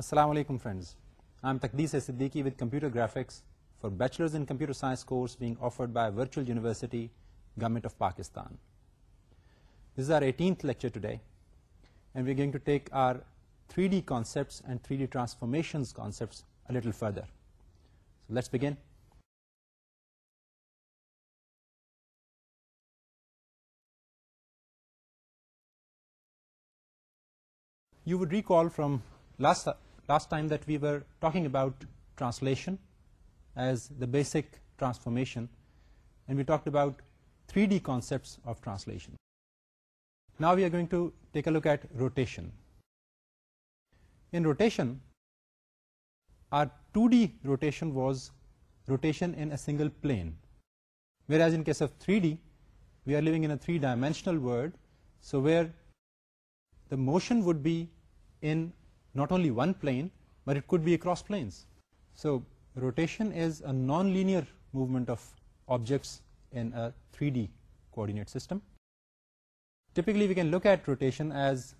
السلام علیکم friends I am Taqdees Siddiqui with computer graphics for bachelors in computer science course being offered by virtual university government of Pakistan this our eighteenth lecture today and we going to take our three D concepts and three D transformations little further let's transformation conceptual فردریک from last Last time that we were talking about translation as the basic transformation, and we talked about 3D concepts of translation. Now we are going to take a look at rotation. In rotation, our 2D rotation was rotation in a single plane, whereas in case of 3D, we are living in a three-dimensional world, so where the motion would be in not only one plane, but it could be across planes. So rotation is a non-linear movement of objects in a 3D coordinate system. Typically we can look at rotation as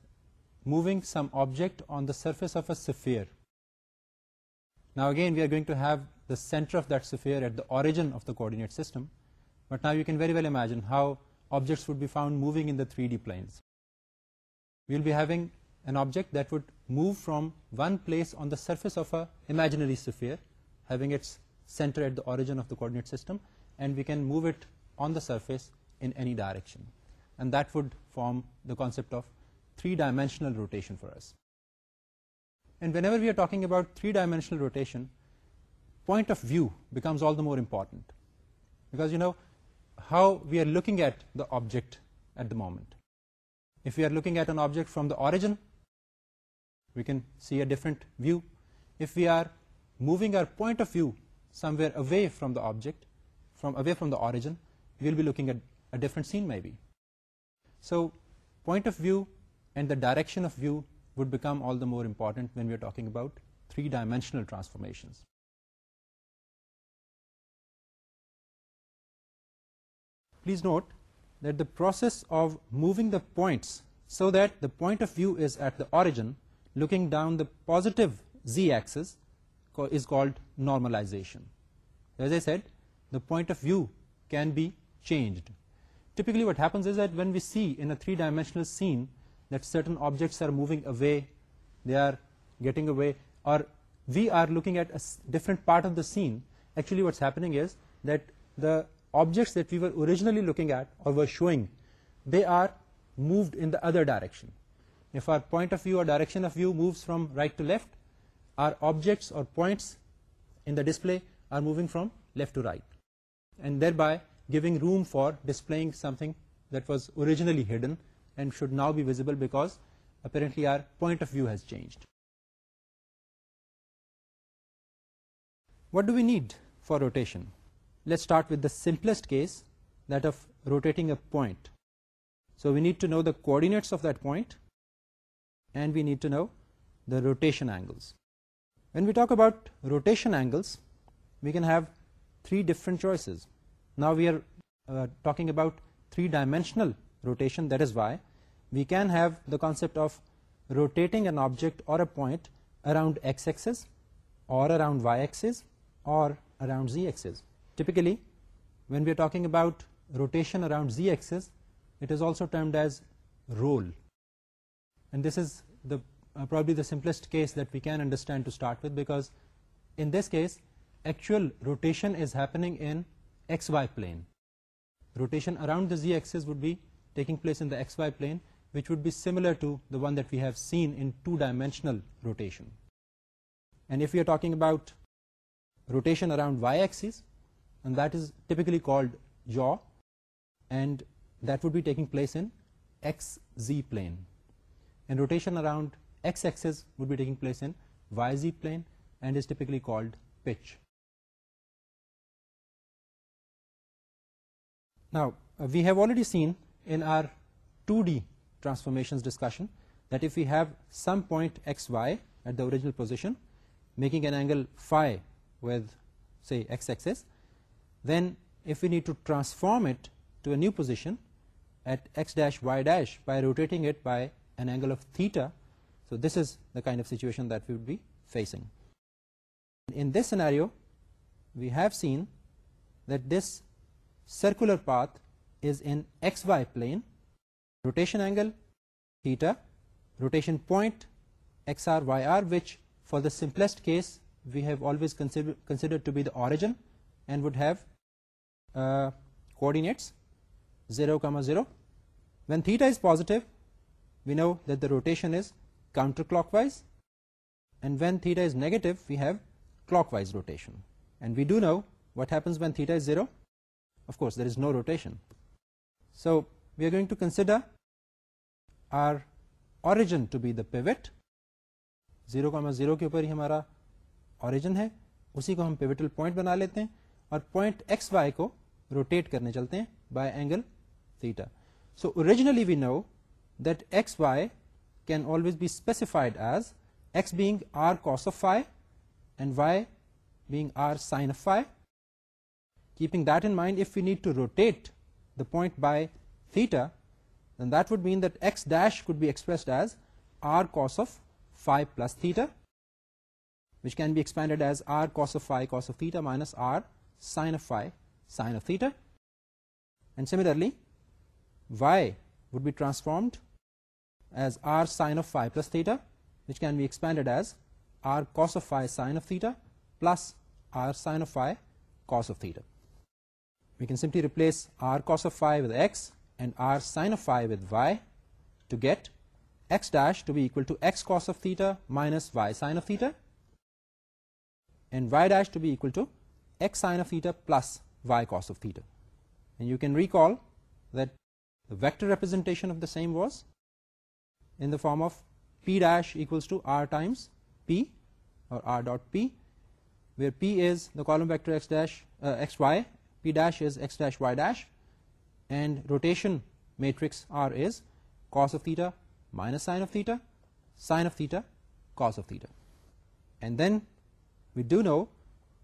moving some object on the surface of a sphere. Now again we are going to have the center of that sphere at the origin of the coordinate system, but now you can very well imagine how objects would be found moving in the 3D planes. We will be having an object that would move from one place on the surface of an imaginary sphere, having its center at the origin of the coordinate system, and we can move it on the surface in any direction. And that would form the concept of three-dimensional rotation for us. And whenever we are talking about three-dimensional rotation, point of view becomes all the more important, because you know how we are looking at the object at the moment. If we are looking at an object from the origin we can see a different view. If we are moving our point of view somewhere away from the object, away from the origin, we'll be looking at a different scene maybe. So point of view and the direction of view would become all the more important when we are talking about three-dimensional transformations. Please note that the process of moving the points so that the point of view is at the origin looking down the positive z-axis is called normalization. As I said, the point of view can be changed. Typically what happens is that when we see in a three-dimensional scene that certain objects are moving away, they are getting away, or we are looking at a different part of the scene, actually what's happening is that the objects that we were originally looking at or were showing, they are moved in the other direction. If our point of view are direction from right to left our objects there by giving room for display should now be visible because apparently our point of view has changed what do we need for rotation let start with the simplest case of روٹی so we need to know coordinates of point and we need to know the rotation angles. When we talk about rotation angles, we can have three different choices. Now we are uh, talking about three-dimensional rotation, that is why we can have the concept of rotating an object or a point around x-axis or around y-axis or around z-axis. Typically, when we are talking about rotation around z-axis, it is also termed as roll. And this is the uh, probably the simplest case that we can understand to start with, because in this case actual rotation is happening in xy plane. Rotation around the z-axis would be taking place in the xy plane, which would be similar to the one that we have seen in two-dimensional rotation. And if we are talking about rotation around y-axis, and that is typically called yaw, and that would be taking place in xz plane. Rotation around S S will be taking place plane and is tape pitch نا we have already seen our two D transformation discussion that if you have some point S Y at original position making an angle phi Vicks Wade if you need to transform it positioning by an angle of theta. So this is the kind of situation that we would be facing. In this scenario, we have seen that this circular path is in xy plane, rotation angle theta, rotation point xr, yr, which for the simplest case we have always considered to be the origin and would have uh, coordinates 0, 0. When theta is positive, we know the rotation is counterclockwise and وینٹا we have clockwise rotation we do know what happens of course there is no rotation so we are going to consider our origin to be pivot zero comma zero کے اوپر ہی ہمارا origin ہے اسی کو ہم pivotal point بنا لیتے ہیں اور پوائنٹ ایکس وائی کو روٹیٹ کرنے چلتے ہیں by angle theta so originally we know that xy can always be specified as x being r cos of phi and y being r sin of phi. Keeping that in mind, if we need to rotate the point by theta, then that would mean that x dash could be expressed as r cos of phi plus theta, which can be expanded as r cos of phi cos of theta minus r sin of phi sin of theta. And similarly, y would be transformed as r sine of phi plus theta, which can be expanded as r cos of phi sine of theta plus r sine of phi cos of theta. We can simply replace r cos of phi with x and r sine of phi with y to get x dash to be equal to x cos of theta minus y sine of theta, and y dash to be equal to x sine of theta plus y cos of theta. And you can recall that the vector representation of the same was in the form of P dash equals to R times P or R dot P, where P is the column vector x dash uh, xy, P dash is x dash y dash, and rotation matrix R is cos of theta minus sine of theta, cos of theta. And then we do know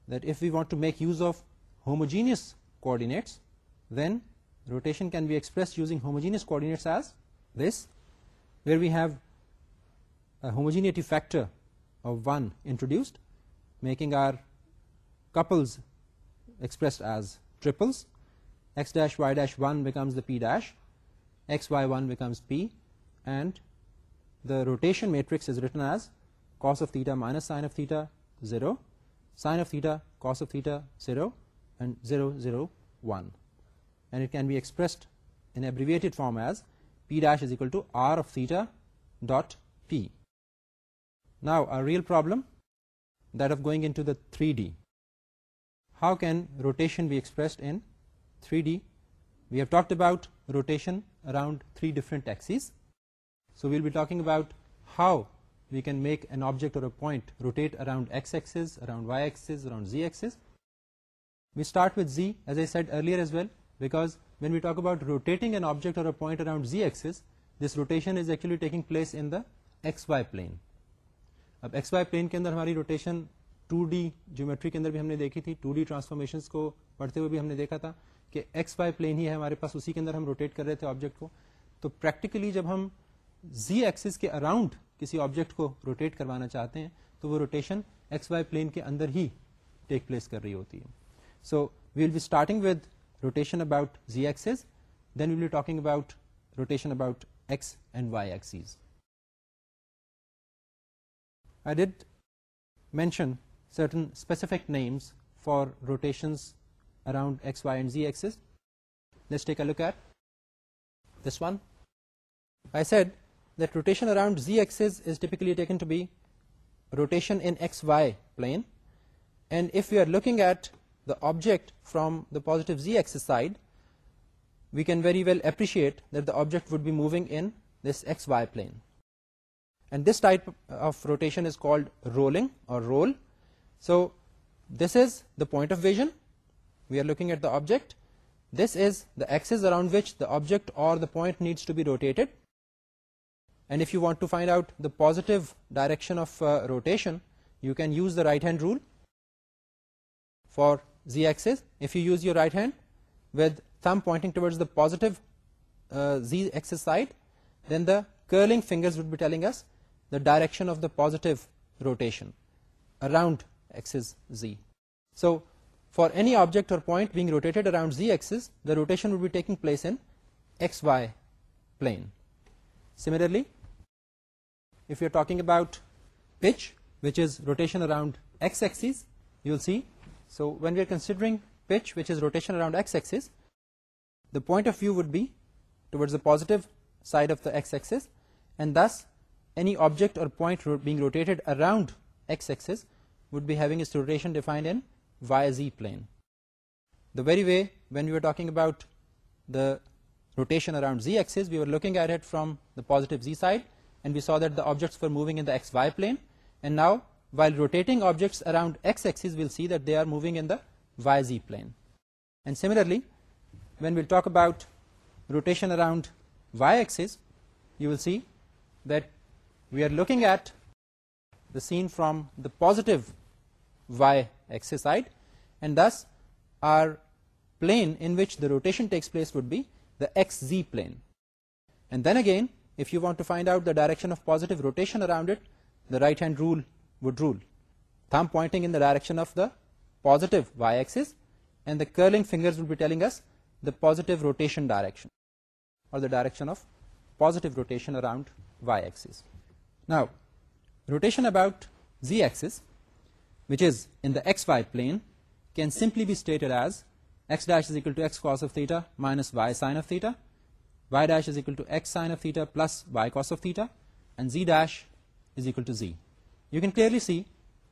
that if we want to make use of homogeneous coordinates, then rotation can be expressed using homogeneous coordinates as this where we have a homogeneity factor of 1 introduced, making our couples expressed as triples. X dash y dash 1 becomes the p dash, x y 1 becomes p, and the rotation matrix is written as cos of theta minus sine of theta 0, sine of theta cos of theta 0, and 0 0 1, and it can be expressed in abbreviated form as P dash is equal to r of theta dot P. Now a real problem, that of going into the 3D. How can rotation be expressed in 3D? We have talked about rotation around 3 different axes. So we will be talking about how we can make an object or a point rotate around x-axis, around y-axis, around z-axis. We start with z, as I said earlier as well, because when we talk about rotating an object اور point around Zee axis this rotation is actually taking place in the x Y plane اب x Y plane کے اندر ہماری rotation two D geometry کے اندر بھی ہم نے دیکھی تھی ٹو ڈی ٹرانسفارمیشن کو پڑھتے ہوئے بھی ہم نے دیکھا تھا کہ ایکس وائی پلین ہی ہے ہمارے پاس اسی کے اندر ہم روٹیٹ کر رہے تھے آبجیکٹ کو تو پریکٹیکلی جب ہم زی ایکسس کے اراؤنڈ کسی آبجیکٹ کو روٹیٹ کروانا چاہتے ہیں تو وہ روٹیشن ایکس وائی پلین کے اندر ہی ٹیک پلیس کر رہی ہوتی ہے so we will be starting with rotation about z-axis, then we'll be talking about rotation about x and y axes. I did mention certain specific names for rotations around x, y and z axis. Let's take a look at this one. I said that rotation around z axis is typically taken to be rotation in xy plane, and if we are looking at the object from the positive z-axis side, we can very well appreciate that the object would be moving in this xy plane. And this type of rotation is called rolling or roll. So this is the point of vision. We are looking at the object. This is the axis around which the object or the point needs to be rotated. And if you want to find out the positive direction of uh, rotation, you can use the right hand rule for z axis. If you use your right hand with thumb pointing towards the positive uh, z axis side, then the curling fingers would be telling us the direction of the positive rotation around axis z. So for any object or point being rotated around z axis, the rotation would be taking place in xy plane. Similarly, if you are talking about pitch, which is rotation around x axis, you will see so when we are considering pitch, which is rotation around x-axis, the point of view would be towards the positive side of the x-axis, and thus any object or point being rotated around x-axis would be having its rotation defined in y-z plane. The very way when we were talking about the rotation around z-axis, we were looking at it from the positive z side, and we saw that the objects were moving in the xy plane, and now while rotating objects around x-axis, we'll see that they are moving in the y-z plane. And similarly, when we'll talk about rotation around y-axis, you will see that we are looking at the scene from the positive y-axis side, and thus our plane in which the rotation takes place would be the xz plane. And then again, if you want to find out the direction of positive rotation around it, the right hand rule would rule. Thumb pointing in the direction of the positive y-axis, and the curling fingers will be telling us the positive rotation direction, or the direction of positive rotation around y-axis. Now, rotation about z-axis, which is in the xy plane, can simply be stated as x dash is equal to x cos of theta minus y sine of theta, y dash is equal to x sine of theta plus y cos of theta, and z dash is equal to z. You can clearly see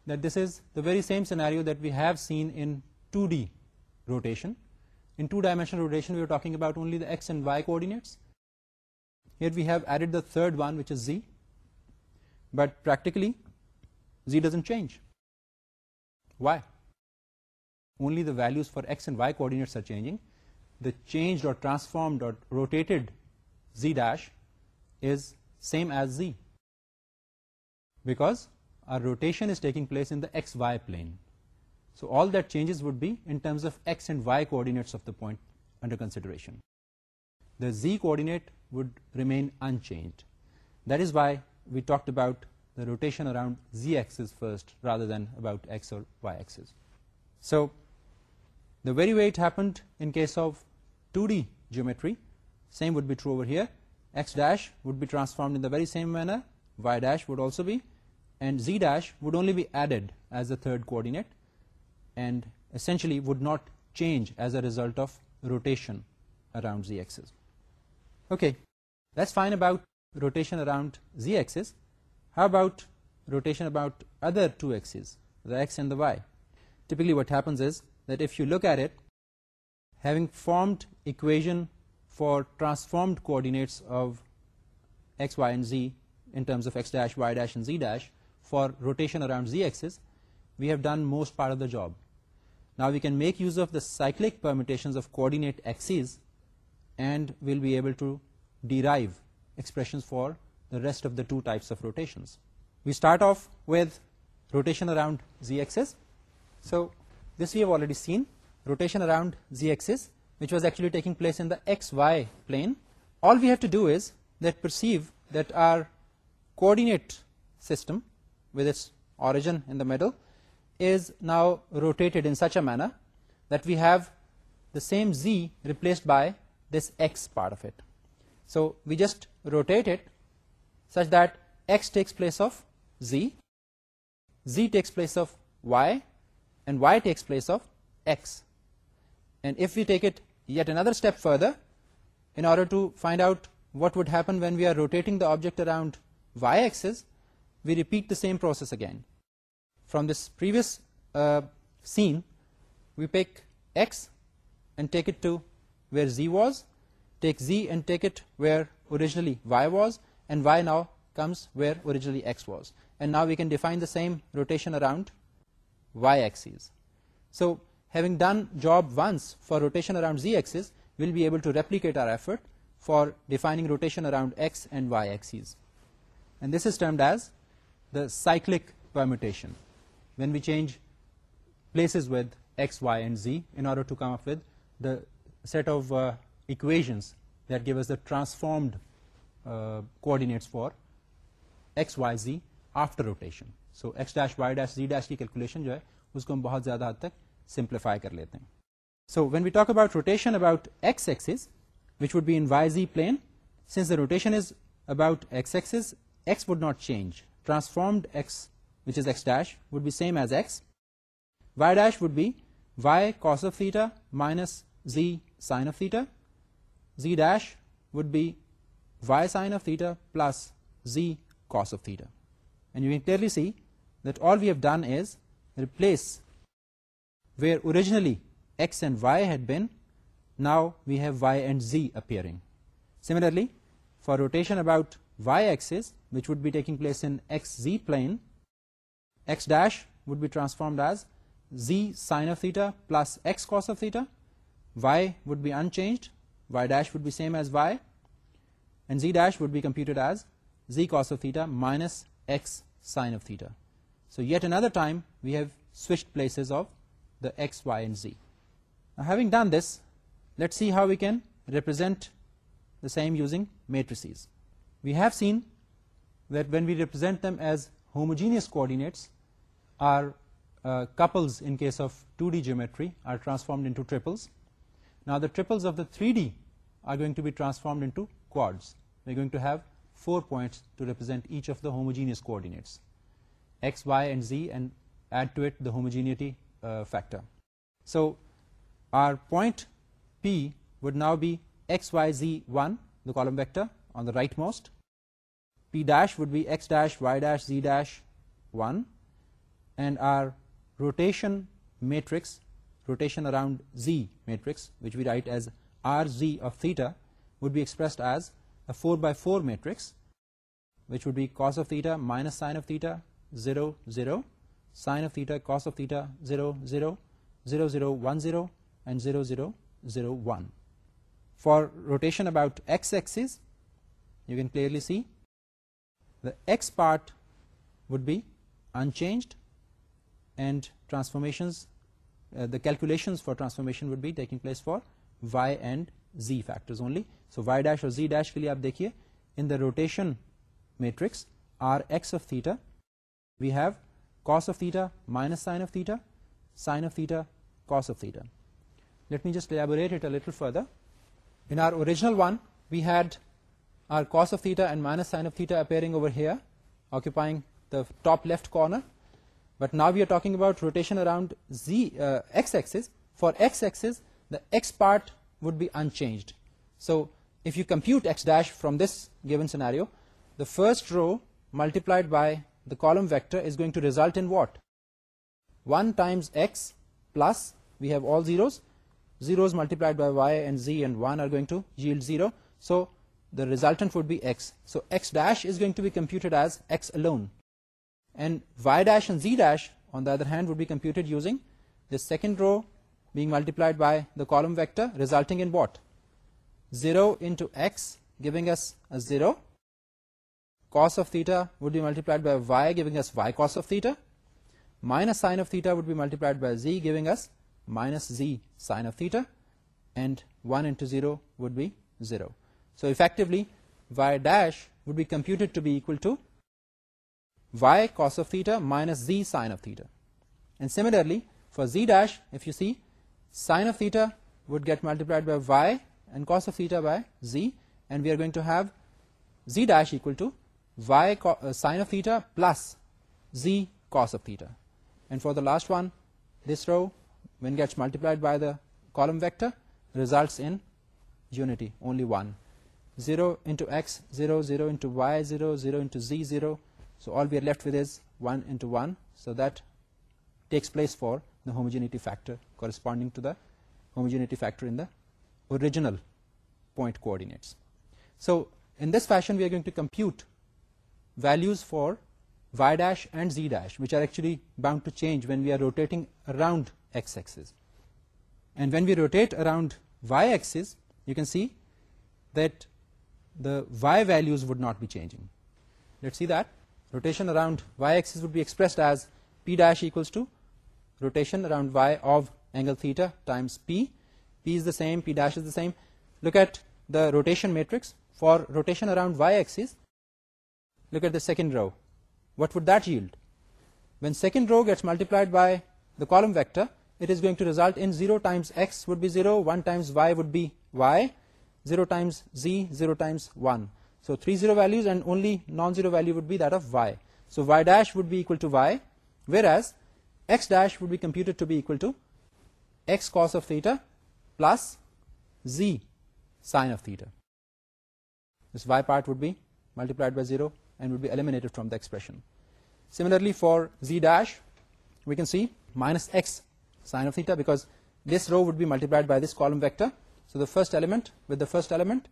that this is the very same scenario that we have seen in 2D rotation. In two-dimensional rotation, we were talking about only the x and y coordinates. Here we have added the third one, which is z, but practically z doesn't change. Why? Only the values for x and y coordinates are changing. The changed or transformed or rotated z dash is same as z, because our rotation is taking place in the xy plane. So all that changes would be in terms of x and y coordinates of the point under consideration. The z coordinate would remain unchanged. That is why we talked about the rotation around z axis first rather than about x or y axis. So the very way it happened in case of 2D geometry, same would be true over here. X dash would be transformed in the very same manner, y dash would also be and z dash would only be added as the third coordinate and essentially would not change as a result of rotation around z-axis. Okay, that's fine about rotation around z-axis. How about rotation about other two axes, the x and the y? Typically what happens is that if you look at it, having formed equation for transformed coordinates of x, y and z in terms of x dash, y dash and z dash, for rotation around z-axis, we have done most part of the job. Now we can make use of the cyclic permutations of coordinate axes, and we'll be able to derive expressions for the rest of the two types of rotations. We start off with rotation around z-axis. So this we have already seen, rotation around z-axis, which was actually taking place in the xy plane. All we have to do is that perceive that our coordinate system with its origin in the middle is now rotated in such a manner that we have the same z replaced by this x part of it. So we just rotate it such that x takes place of z takes place of y, and y takes place of x. And if we take it yet another step further, in order to find out what would happen when we are rotating the object around y-axis, we repeat the same process again. From this previous uh, scene, we pick x and take it to where z was, take z and take it where originally y was, and y now comes where originally x was. And now we can define the same rotation around y-axis. So having done job once for rotation around z-axis, we'll be able to replicate our effort for defining rotation around x and y-axis. And this is termed as cyclic permutation when we change places with x Y and z in order to come up with the set of equations that gives the transformed coordinate for x y z after rotation so x dash y dash z dash کی calculation جو ہے اس کو ہم بہت زیادہ حد تک سمپلیفائی کر لیتے ہیں so when we talk about rotation about x axis which would be in y z plane since the rotation is about x would not change transformed x, which is x dash, would be same as x. Y dash would be y cos of theta minus z sine of theta. Z dash would be y sine of theta plus z cos of theta. And you can clearly see that all we have done is replace where originally x and y had been, now we have y and z appearing. Similarly, for rotation about y-axis, which would be taking place in xz plane, x dash would be transformed as z sine of theta plus x cos of theta, y would be unchanged, y dash would be same as y, and z dash would be computed as z cos of theta minus x sine of theta. So yet another time we have switched places of the x, y and z. Now having done this, let's see how we can represent the same using matrices. We have seen that when we represent them as homogeneous coordinates, our uh, couples in case of 2D geometry are transformed into triples. Now the triples of the 3D are going to be transformed into quads. We are going to have 4 points to represent each of the homogeneous coordinates, x, y and z, and add to it the homogeneity uh, factor. So our point P would now be x, y, z, 1, the column vector on the rightmost, P dash would be x dash, y dash, z dash, 1, and our rotation matrix, rotation around z matrix, which we write as Rz of theta, would be expressed as a 4x4 matrix, which would be cos of theta minus sine of theta, 0, 0, sine of theta, cos of theta, 0, 0, 0, 0, 1, 0, and 0, 0, 0, 1. For rotation about x-axis, you can clearly see x part would be unchanged and transformation calculation for transformation would بھی taking place for y and z factor آپ دیکھیے in the rotation matrix R x of theta we have cos of theta minus sine of theta sine of theta cos of theta let me just elaborate a little further in our original one we had centering over ہیروائنگ left corner but now we talk rotation would be unchanged so if you compute from this given scenario first row multiplied by the column vector to result what one times S plus we have allows zeros multiplied by wide z one are going to zero so resultant would be S so S dash going second row multiplied by cos theta would be multiplied of theta minus sine of theta would be multiplied by z giving minus z sine of theta one and be zero So effectively y dash would be computed to be equal to y cos of theta minus z sine of theta. And similarly for z dash, if you see, sine of theta would get multiplied by y and cos of theta by z, and we are going to have z dash equal to y uh, sine of theta plus z cos of theta. And for the last one, this row when gets multiplied by the column vector results in unity, only one. 0 into x, 0, 0 into y, 0, 0 into z, 0. So all we are left with is 1 into 1. So that takes place for the homogeneity factor corresponding to the homogeneity factor in the original point coordinates. So in this fashion we are going to compute values for y dash and z dash, which are actually bound to change when we are rotating around x-axis. And when we rotate around y-axis, you can see that the y values would not be changing. Let's see that. Rotation around y axis would be expressed as p dash equals to rotation around y of angle theta times p. P is the same, p dash is the same. Look at the rotation matrix. For rotation around y axis, look at the second row. What would that yield? When second row gets multiplied by the column vector, it is going to result in 0 times x would be 0, 1 times y would be y, zero times z zero times one so three zero values and only non zero value wait of y would belong to y where plus sine of theta multiplied by zero we'll from the expression similarly for z dash we can see minus S sine of theta we multiplied by this column vector to the first element with the first element.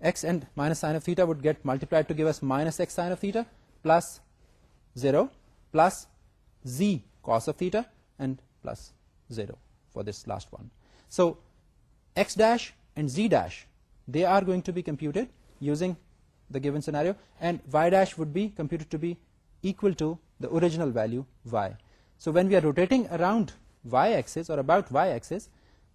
X and minus sine of theta would get multiplied to give us minus x sine of theta plus 0 plus z cos of theta and plus 0 for this last one. So x dash and z dash, they are going to be computed using the given scenario, and y dash would be computed to be equal to the original value y. So when we are rotating around y axis or about y axis,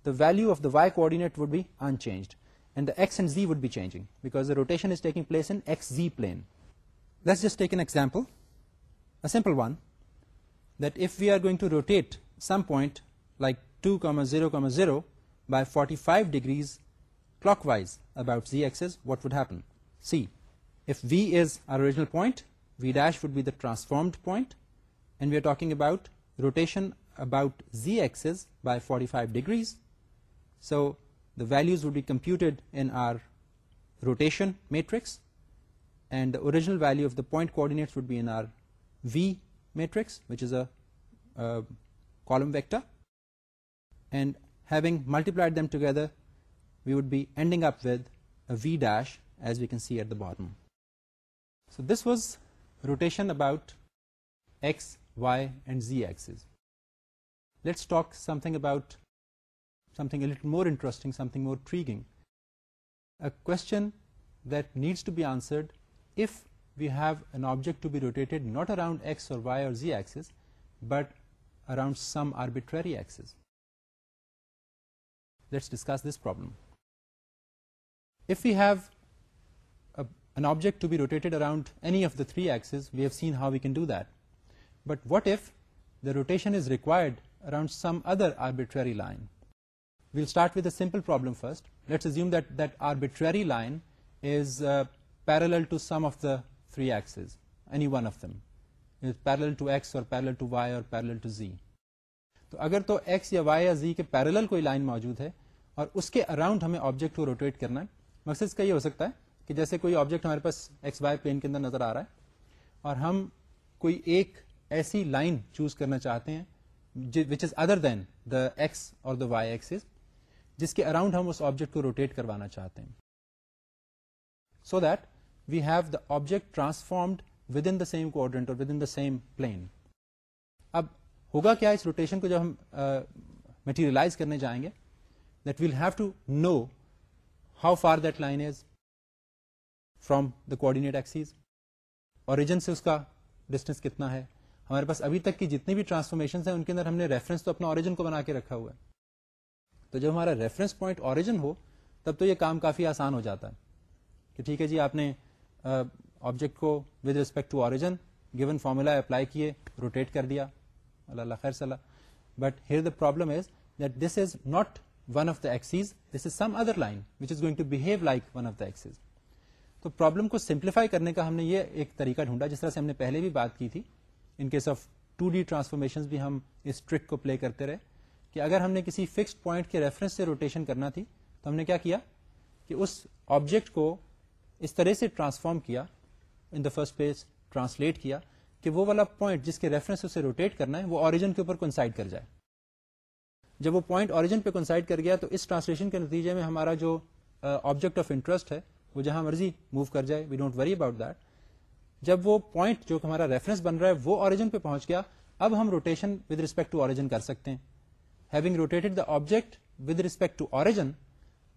the value of the y coordinate would be unchanged, and the x and z would be changing because the rotation is taking place in xz plane. Let's just take an example, a simple one, that if we are going to rotate some point like 2, 0, 0 by 45 degrees clockwise about z axis, what would happen? See, if v is our original point, v dash would be the transformed point, and we are talking about rotation about z axis by 45 degrees, so the values would be computed in our rotation matrix, and the original value of the point coordinates would be in our V matrix, which is a column vector, and having multiplied them together we would be ending up with a V dash, as we can see at the bottom. So this was rotation about x, y and z axis. Let's talk something about something a little more interesting, something more intriguing. A question that needs to be answered: if we have an object to be rotated not around x or y or z axis, but around some arbitrary axis. Let's discuss this problem. If we have an object to be rotated around any of the three axes, we have seen how we can do that. But what if the rotation is required around some other arbitrary line? Will start with the problem first let's say line is parallel of the three axes any one of them is parallel to x or parallel to y or parallel to z تو اگر تو x یا y یا z کے parallel کوئی line موجود ہے اور اس کے اراؤنڈ ہمیں آبجیکٹ کو روٹیٹ کرنا ہے مقصد اس کا یہ ہو سکتا ہے کہ جیسے کوئی آبجیکٹ ہمارے پاس ایکس وائی پلین کے اندر نظر آ رہا ہے اور ہم کوئی ایک ایسی لائن چوز کرنا چاہتے ہیں which is other than the x or the y axes جس کے اراؤنڈ ہم اس آبجیکٹ کو روٹیٹ کروانا چاہتے ہیں so that we have the object transformed within the same coordinate or within the same plane اب ہوگا کیا اس روٹیشن کو جب ہم میٹرائز کرنے جائیں گے that we'll have to know how far that line is from the coordinate axes origin سے اس کا ڈسٹینس کتنا ہے ہمارے پاس ابھی تک کی جتنی بھی ٹرانسفارمیشن ہیں ان کے اندر ہم نے ریفرنس تو اپنا اوریجن کو بنا کے رکھا ہوا ہے تو جب ہمارا ریفرنس پوائنٹ اوریجن ہو تب تو یہ کام کافی آسان ہو جاتا ہے کہ ٹھیک ہے جی آپ نے آبجیکٹ کو with respect to origin given formula apply کیے روٹیٹ کر دیا اللہ اللہ خیر صلاح but here the problem is that this is not one of the axes this is some other line which is going to behave like one of the axes تو problem کو simplify کرنے کا ہم نے یہ ایک طریقہ ڈھونڈا جس طرح سے ہم نے پہلے بھی بات کی تھی in case of two D transformation بھی ہم اس ٹرک کو پلے کرتے رہے کہ اگر ہم نے کسی فکسڈ پوائنٹ کے ریفرنس سے روٹیشن کرنا تھی تو ہم نے کیا کیا کہ اس آبجیکٹ کو اس طرح سے ٹرانسفارم کیا in the first place translate کیا کہ وہ والا پوائنٹ جس کے ریفرنس اسے روٹیٹ کرنا ہے وہ آرجن کے اوپر کنسائڈ کر جائے جب وہ پوائنٹ آرجن پہ کنسائڈ کر گیا تو اس ٹرانسلیشن کے نتیجے میں ہمارا جو آبجیکٹ آف انٹرسٹ ہے وہ جہاں مرضی موو کر جائے we don't worry about that جب وہ پوائنٹ جو ہمارا ریفرنس بن رہا ہے وہ آرجن پہ پہنچ گیا اب ہم rotation with respect to origin کر سکتے ہیں having rotated the object with respect to origin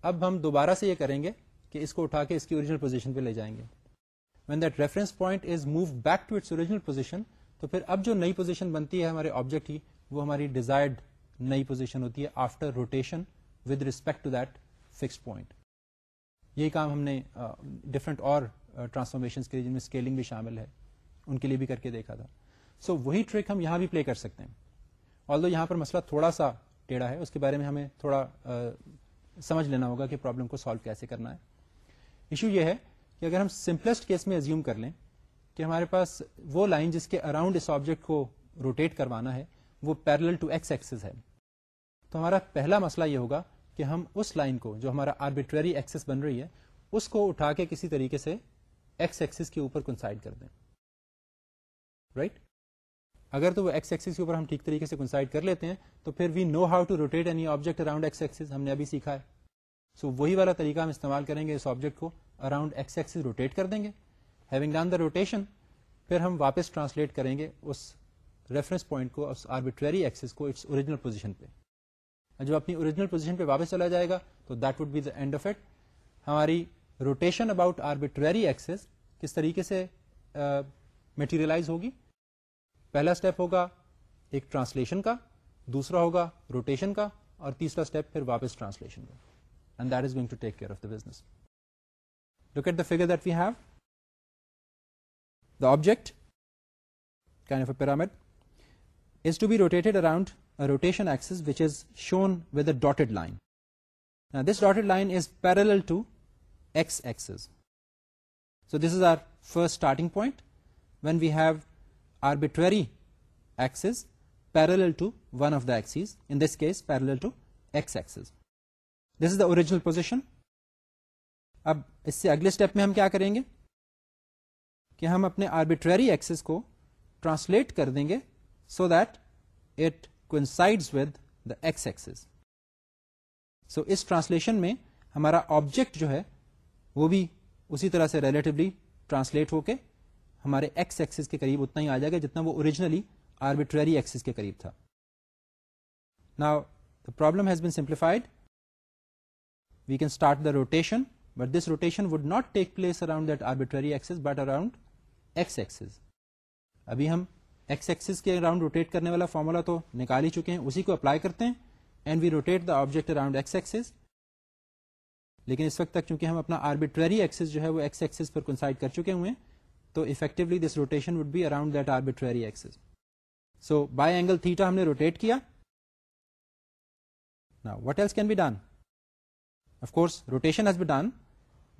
اب ہم دوبارہ سے یہ کریں گے کہ اس کو اٹھا کے اس کی اوریجنل پوزیشن پہ لے جائیں گے when that reference point is move back to its original position تو پھر اب جو نئی پوزیشن بنتی ہے ہمارے آبجیکٹ کی وہ ہماری ڈیزائرڈ نئی پوزیشن ہوتی ہے after rotation with respect to that fix point یہی کام ہم نے ڈفرنٹ اور ٹرانسفارمیشن کے لیے جن میں اسکیلنگ بھی شامل ہے ان کے لیے بھی کر کے دیکھا تھا سو so, وہی ٹرک ہم یہاں بھی پلے کر سکتے ہیں آلدو یہاں پر مسئلہ تھوڑا سا ہے اس کے بارے میں ہمیں تھوڑا سمجھ لینا ہوگا کہ پرابلم کو سالو کیسے کرنا ہے ایشو یہ ہے کہ اگر ہم سمپلسٹ کیس میں کر لیں کہ ہمارے پاس وہ لائن جس کے اراؤنڈ اس آبجیکٹ کو روٹیٹ کروانا ہے وہ پیرل ٹو ایکس ایکسز ہے تو ہمارا پہلا مسئلہ یہ ہوگا کہ ہم اس لائن کو جو ہمارا آربیٹری ایکسس بن رہی ہے اس کو اٹھا کے کسی طریقے سے ایکس ایکسس کے اوپر کنسائڈ کر دیں رائٹ right? اگر تو وہ ایکس ایکسس کے اوپر ہم ٹھیک طریقے سے کنسائڈ کر لیتے ہیں تو پھر we know how to rotate any object around x axis ہم نے ابھی سیکھا ہے سو so, وہی والا طریقہ ہم استعمال کریں گے اس آبجیکٹ کو اراؤنڈ ایکس ایکسس روٹیٹ کر دیں گے ہیونگ ڈن دا روٹیشن پھر ہم واپس ٹرانسلیٹ کریں گے اس ریفرنس پوائنٹ کو اس آربیٹری ایکسس کو اٹس اوریجنل پوزیشن پہ جب اپنی اوریجنل پوزیشن پہ واپس چلا جائے گا تو that would be the end of it ہماری روٹیشن اباؤٹ آربیٹری ایکسس کس طریقے سے میٹیریلائز uh, ہوگی پہلا اسٹیپ ہوگا ایک ٹرانسلیشن کا دوسرا ہوگا روٹیشن کا اور تیسرا اسٹیپ پھر واپس ٹرانسلیشن کا and that is going to take care of the business at the figure that we have the object of a pyramid is to be rotated around rotation axis which is shown with a dotted line this dotted line is parallel to x axis so this is our first starting point when we have arbitrary axis parallel to one of Das in this case parallel to x axis this is داجنل position اب اس سے اگلے step میں ہم کیا کریں گے کہ ہم اپنے آربیٹری ایکسس کو ٹرانسلیٹ کر دیں گے so that it coincides with the x axis so اس ٹرانسلیشن میں ہمارا آبجیکٹ جو ہے وہ بھی اسی طرح سے ریلیٹولی ٹرانسلیٹ ہو کے ہمارے ایکس ایکسس کے قریب اتنا ہی آ جائے گا جتنا وہ اوریجنلی آربیٹری ایکسس کے قریب تھا نا simplified we can start the rotation but this rotation would not take place around that arbitrary axis but around x axis ابھی ہم ایکس ایکسس کے اراؤنڈ روٹیٹ کرنے والا فارمولا تو نکال ہی چکے ہیں اسی کو اپلائی کرتے ہیں and we rotate the object around x axis لیکن اس وقت تک چونکہ ہم اپنا آربیٹری ایکسس جو ہے وہ ایکس ایکسس پر کنسائڈ کر چکے ہوئے ہیں تو effectively this rotation would be around that arbitrary so by angle theta ہم نے روٹیٹ کیا نا what else can be done course rotation has be done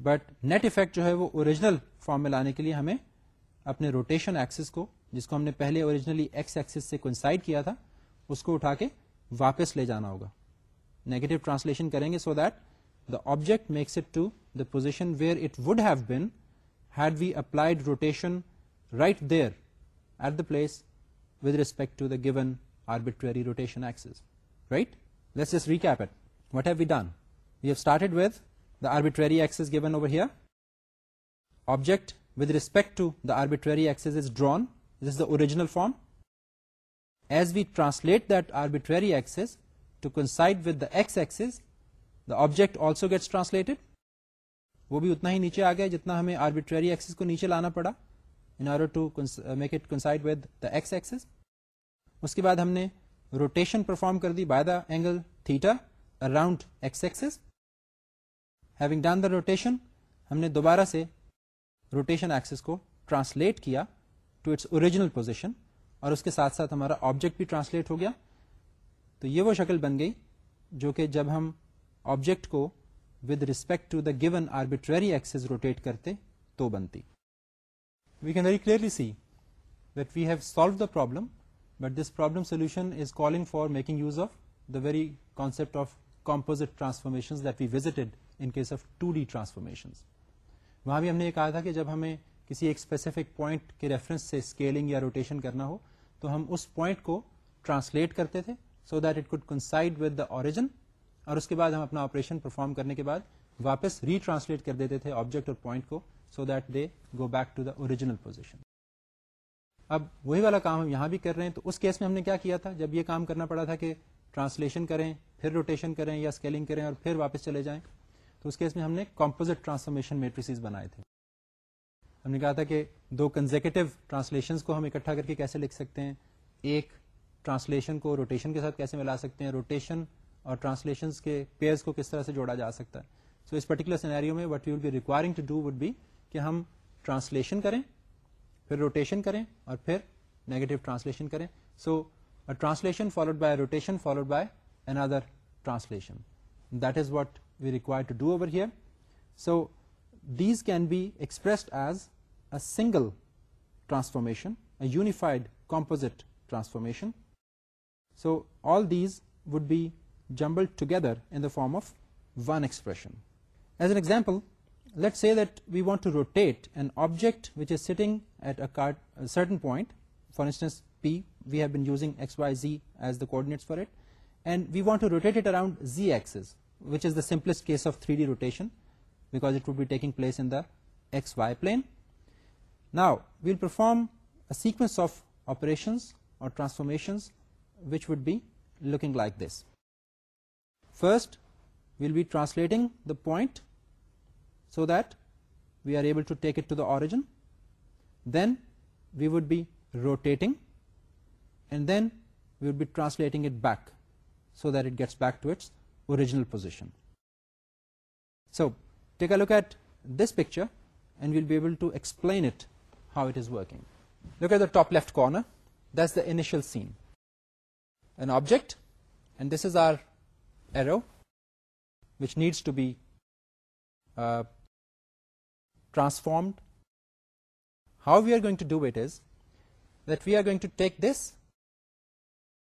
but net effect جو ہے وہ اوریجنل فارم میں لانے کے لیے ہمیں اپنے روٹیشن ایکسس کو جس کو ہم نے پہلے اوریجنلی ایکس ایکسس سے کنسائڈ کیا تھا اس کو اٹھا کے واپس لے جانا ہوگا نیگیٹو ٹرانسلیشن کریں گے so that the object makes it to the position where it would have been had we applied rotation right there at the place with respect to the given arbitrary rotation axis, right? Let's just recap it. What have we done? We have started with the arbitrary axis given over here. Object with respect to the arbitrary axis is drawn. This is the original form. As we translate that arbitrary axis to coincide with the x-axis, the object also gets translated. وہ بھی اتنا ہی نیچے آ گیا جتنا ہمیں arbitrary axis کو نیچے لانا پڑا in order to make it coincide with the x اس کے بعد ہم نے روٹیشن پرفارم کر دی by the angle theta around x axis having done the rotation ہم نے دوبارہ سے روٹیشن ایکسس کو ٹرانسلیٹ کیا ٹو اٹس اوریجنل پوزیشن اور اس کے ساتھ ساتھ ہمارا آبجیکٹ بھی ٹرانسلیٹ ہو گیا تو یہ وہ شکل بن گئی جو کہ جب ہم آبجیکٹ کو with respect to the given arbitrary Axis rotate کرتے تو بنتی we can very clearly see that we have solve the problem but this problem solution is calling for making use of the very concept of composite transformation that we visited in case of two D transformation وہاں بھی ہم نے یہ کہا تھا کہ جب ہمیں کسی ایک اسپیسیفک پوائنٹ کے ریفرنس سے اسکیلنگ یا روٹیشن کرنا ہو تو ہم اس پوائنٹ کو ٹرانسلیٹ کرتے تھے so that it could coincide with the origin اور اس کے بعد ہم اپنا آپریشن پرفارم کرنے کے بعد واپس ری ٹرانسلیٹ کر دیتے تھے آبجیکٹ اور پوائنٹ کو so that they go back to the original position اب وہی والا کام ہم یہاں بھی کر رہے ہیں تو اس کیس میں ہم نے کیا کیا تھا جب یہ کام کرنا پڑا تھا کہ ٹرانسلیشن کریں پھر روٹیشن کریں یا اسکیلنگ کریں اور پھر واپس چلے جائیں تو اس کیس میں ہم نے کمپوزٹ ٹرانسفارمیشن میٹریسیز بنائے تھے ہم نے کہا تھا کہ دو کنزیکٹو ٹرانسلیشن کو ہم اکٹھا کر کے کیسے لکھ سکتے ہیں ایک ٹرانسلیشن کو روٹیشن کے ساتھ کیسے ملا سکتے ہیں روٹیشن اور ٹرانسلی کے پیئرس کو کس طرح سے جوڑا جا سکتا ہے سو اس پرٹیکولر سینیریو میں what you would be requiring to do would be کہ ہم ٹرانسلیشن کریں پھر روٹیشن کریں اور پھر نیگیٹو ٹرانسلیشن کریں so translation followed by rotation followed by another translation that is what we require to do over here so these can be expressed as a single transformation a unified composite transformation so all these would be jumbled together in the form of one expression. As an example, let's say that we want to rotate an object which is sitting at a certain point. For instance, P, we have been using x, y, z as the coordinates for it, and we want to rotate it around z axis, which is the simplest case of 3D rotation because it would be taking place in the xy plane. Now we'll perform a sequence of operations or transformations which would be looking like this. First, we will be translating the point so that we are able to take it to the origin. Then we would be rotating, and then we would be translating it back so that it gets back to its original position. So take a look at this picture and we'll be able to explain it, how it is working. Look at the top left corner. That's the initial scene, an object, and this is our arrow which needs to be uh, transformed. How we are going to do it is that we are going to take this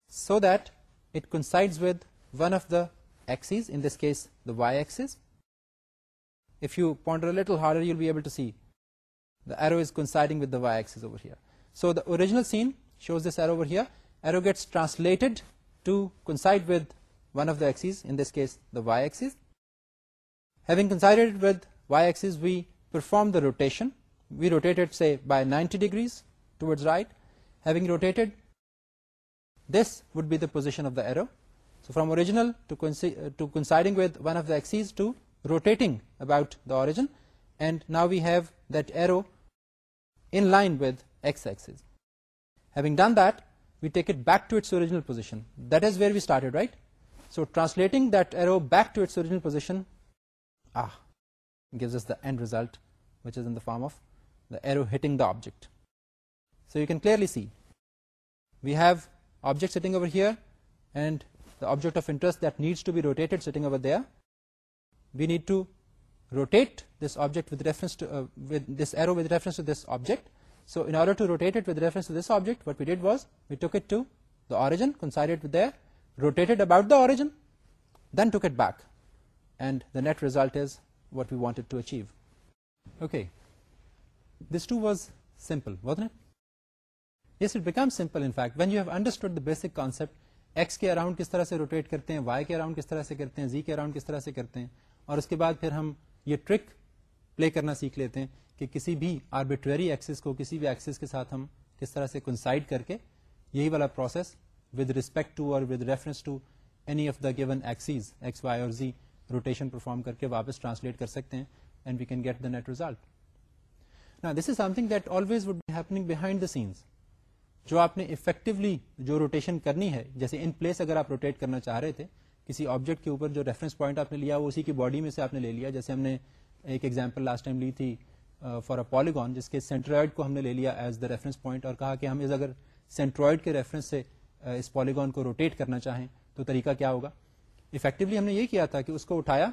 so that it coincides with one of the axes, in this case the y-axis. If you ponder a little harder, you'll be able to see the arrow is coinciding with the y-axis over here. So the original scene shows this arrow over here. Arrow gets translated to coincide with one of the axes, in this case the y-axis. Having considered with y-axis, we perform the rotation. We rotated, say, by 90 degrees towards right. Having rotated, this would be the position of the arrow. So from original uh, to coinciding with one of the axes to rotating about the origin, and now we have that arrow in line with x-axis. Having done that, we take it back to its original position. That is where we started, right? So translating that arrow back to its original position ah, gives us the end result, which is in the form of the arrow hitting the object. So you can clearly see we have object sitting over here and the object of interest that needs to be rotated sitting over there. We need to rotate this object with reference to uh, this arrow with reference to this object. So in order to rotate it with reference to this object, what we did was we took it to the origin, coincided with there, rotated about the origin then to get back and the net result is what we wanted to achieve okay this too was سمپلیکم simple in fact when you have understand the basic concept x کے around کس طرح سے rotate کرتے ہیں y کے around کس طرح سے کرتے ہیں زی کے اراؤنڈ کس طرح سے کرتے ہیں اور اس کے بعد پھر ہم یہ ٹرک پلے کرنا سیکھ لیتے ہیں کہ کسی بھی آربیٹری ایکسس کو کسی بھی ایکسس کے ساتھ ہم کس طرح سے کنسائڈ کر کے یہی والا پروسیس ود رسپیکٹ ٹو اور with reference to any of the given axes x y اور زی روٹی پرفارم کر کے واپس ٹرانسلیٹ کر سکتے ہیں and we can get the net result نا this is something that always would happening behind the scenes جو آپ نے افیکٹولی جو روٹیشن کرنی ہے جیسے ان پلیس اگر آپ روٹیٹ کرنا چاہ رہے تھے کسی آبجیکٹ کے اوپر جو ریفرنس پوائنٹ آپ نے لیا وہ اسی کی باڈی میں سے آپ نے لے لیا جیسے ہم نے ایک ایگزامپل لاسٹ ٹائم لی تھی فار اے پالیگون جس کے سینٹرائڈ کو ہم نے لے لیا ایز دا ریفرنس پوائنٹ اور کہا کہ ہم اس اگر سینٹرائڈ کے ریفرنس سے اس پالیگون کو روٹیٹ کرنا چاہیں تو طریقہ کیا ہوگا افیکٹولی ہم نے یہ کیا تھا کہ اس کو اٹھایا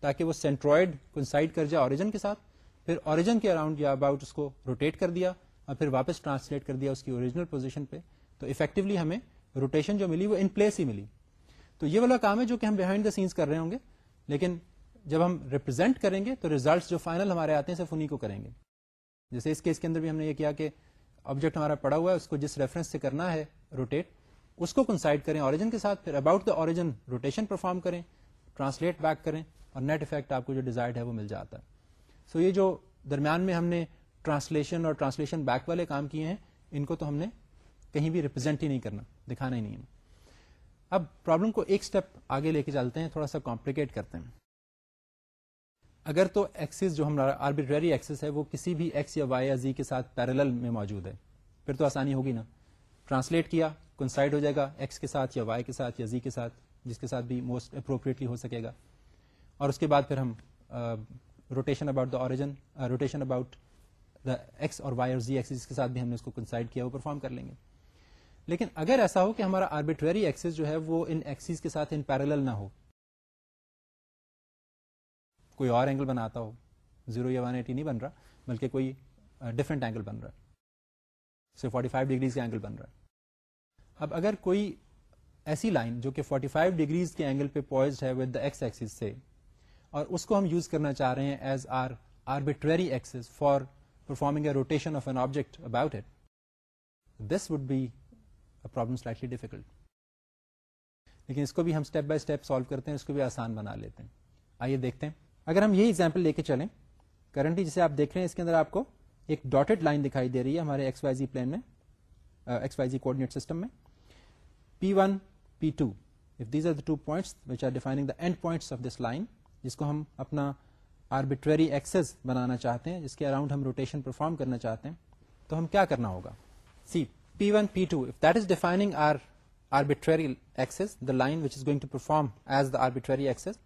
تاکہ وہ سینٹرائڈ کنسائڈ کر جائے اوریجن کے ساتھ پھر اوریجن کے اراؤنڈ یا اباؤٹ اس کو روٹیٹ کر دیا اور پھر واپس ٹرانسلیٹ کر دیا اس کی اوریجنل پوزیشن پہ تو افیکٹولی ہمیں روٹیشن جو ملی وہ ان پلیس ہی ملی تو یہ والا کام ہے جو کہ ہم بہائنڈ دا سینس کر رہے ہوں گے لیکن جب ہم ریپرزینٹ کریں گے تو ریزلٹس جو فائنل ہمارے آتے ہیں صرف انہیں کو کریں گے جیسے اس کیس کے اندر بھی ہم نے یہ کیا کہ آبجیکٹ ہمارا پڑا ہوا ہے اس کو جس ریفرنس سے کرنا ہے روٹیٹ اس کو کنسائڈ کریں اوریجن کے ساتھ پھر about the origin rotation perform کریں ٹرانسلیٹ بیک کریں اور نیٹ افیکٹ آپ کو جو ڈیزائر ہے وہ مل جاتا ہے سو یہ جو درمیان میں ہم نے ٹرانسلیشن اور ٹرانسلیشن بیک والے کام کیے ہیں ان کو تو ہم نے کہیں بھی ریپرزینٹ ہی نہیں کرنا دکھانا ہی نہیں ہے اب پرابلم کو ایک اسٹیپ آگے لے کے چلتے ہیں تھوڑا سا کمپلیکیٹ کرتے ہیں اگر تو ایکسس جو ہمارا آربیٹری ایکسس ہے وہ کسی بھی ایکس یا وائی یا زی کے ساتھ پیرل میں موجود ہے پھر تو آسانی ہوگی نا ٹرانسلیٹ کیا کنسائڈ ہو جائے گا ایکس کے ساتھ یا وائی کے ساتھ یا زی کے ساتھ جس کے ساتھ بھی موسٹ اپروپریٹلی ہو سکے گا اور اس کے بعد پھر ہم rotation about the origin rotation about the x اور وائی اور زی جس کے ساتھ بھی ہم نے اس کو کنسائڈ کیا وہ پرفارم کر لیں گے لیکن اگر ایسا ہو کہ ہمارا آربیٹری ایکسس جو ہے وہ ان ایکسیز کے ساتھ ان پیرل نہ ہو کوئی اور اینگل بناتا ہو زیرو یا ون ایٹی نہیں بن رہا بلکہ کوئی ڈفرنٹ اینگل بن رہا سو فورٹی فائیو ڈگریز کا اینگل بن رہا ہے اب اگر کوئی ایسی لائن جو کہ 45 فائیو ڈگریز کے اینگل پہ پوائزڈ ہے ود دا ایکس سے اور اس کو ہم یوز کرنا چاہ رہے ہیں as our arbitrary Axis for performing a rotation of an object about it this would be problem slightly difficult لیکن اس کو بھی ہم اسٹیپ بائی اسٹیپ سالو کرتے ہیں اس کو بھی آسان بنا لیتے ہیں آئیے دیکھتے ہیں اگر ہم یہ ایگزامپل لے کے چلیں کرنٹلی جسے آپ دیکھ رہے ہیں اس کے اندر آپ کو ایک ڈاٹڈ لائن دکھائی دے رہی ہے ہمارے x y z z plane میں ایکس وائی کوڈینیٹ سسٹم میں P one P two are these are the two points which are end points of of this line جس کو ہم اپنا آربیٹری ایکسز بنانا چاہتے ہیں جس کے اراؤنڈ ہم روٹیشن پرفارم کرنا چاہتے ہیں تو ہم کیا کرنا ہوگا see P one P two if is defining our arbitrary Axis the line which is going to perform as the arbitrary Axis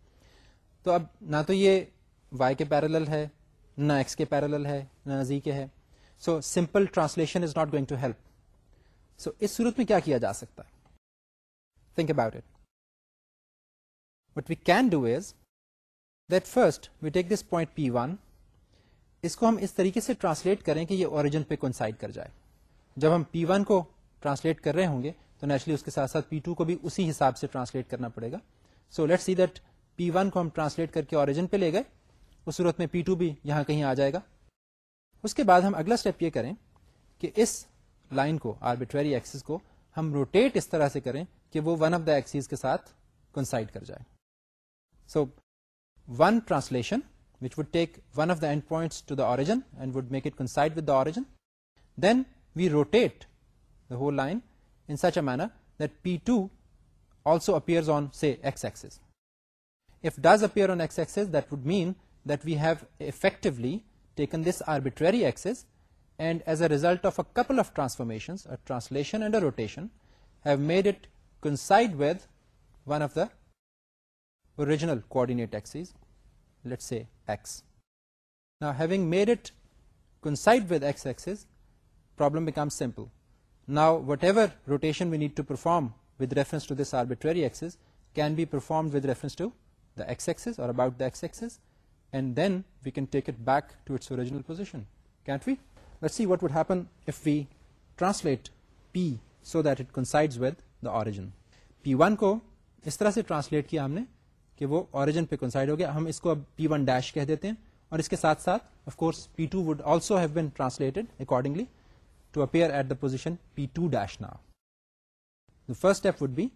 تو اب نہ تو یہ وائی کے پیرل ہے نہ ایکس کے پیرل ہے نہ زی کے ہے so simple translation is not going to help so اس صورت میں کیا کیا جا سکتا ہے اس کو ہم اس طریقے سے ٹرانسلیٹ کریں کہ یہ اوریجن پہ کنسائڈ کر جائے جب ہم پی ون کو ٹرانسلیٹ کر رہے ہوں گے تو نیچرلی اس کے ساتھ ساتھ پی ٹو کو بھی اسی حساب سے ٹرانسلیٹ کرنا پڑے گا so let see that P one کو ہم ٹرانسلیٹ کر کے اوریجن پہ لے گئے اس صورت میں پی ٹو بھی یہاں کہیں آ جائے گا اس کے بعد ہم اگلا اسٹیپ یہ کریں کہ اس لائن کو آربیٹری ایکسس کو ہم روٹیٹ اس طرح سے کریں کہ وہ ون آف دا ایکسیز کے ساتھ کنسائڈ کر جائے so one translation which would take one of the end points to the origin and would make it coincide with the origin then we rotate the whole line in such a manner that P two also appear on C x Axis if does appear on x Axis that would mean that we have effectively taken this arbitrary Axis and as a result of a couple of transformation translation and a rotation have made it coincide with one of the original coordinate axes, let us say x. Now having made it coincide with x axis, problem becomes simple. Now whatever rotation we need to perform with reference to this arbitrary axis can be performed with reference to the x axis or about the x axis, and then we can take it back to its original position, can't we? Let's see what would happen if we translate P so that it coincides with the origin P one کو اس طرح سے translate کیا ہم نے کہ وہ origin پہ کنسائڈ ہو گیا ہم اس کو اب پی ون ڈیش کہہ دیتے ہیں اور اس کے ساتھ ساتھ of course P two would also have been translated accordingly to appear at the position P two dash نا the first step would be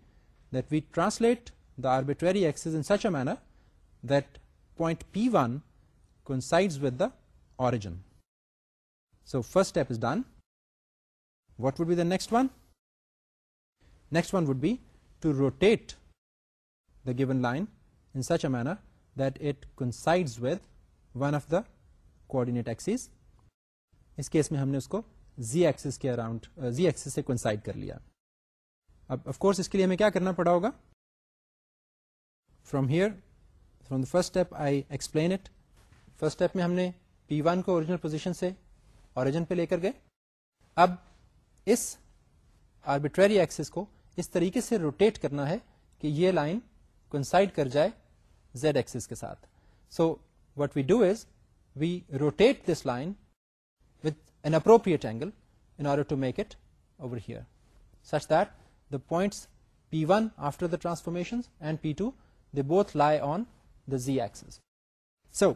that we translate the arbitrary Axis in such a manner that point P one coincide with the origin so first step is done what would be the next one next one would be to rotate the given line in such a manner that it coincides with one of the coordinate axes اس case میں ہم نے اس کو زی axis سے coincide کر لیا اب آف کورس اس کے لیے ہمیں کیا کرنا پڑا ہوگا from here from the first step I explain it first step میں ہم نے پی ون کو اوریجنل پوزیشن سے اوریجن پہ لے کر گئے اب اس آربیٹری ایکسس کو اس طریقے سے روٹیٹ کرنا ہے کہ یہ لائن کون کر جائے زیڈ ایکسس کے ساتھ so what we do is we rotate this line with an appropriate angle in order to make it over here such that the points P one after the transformation and P two they both lie on the Zee axis so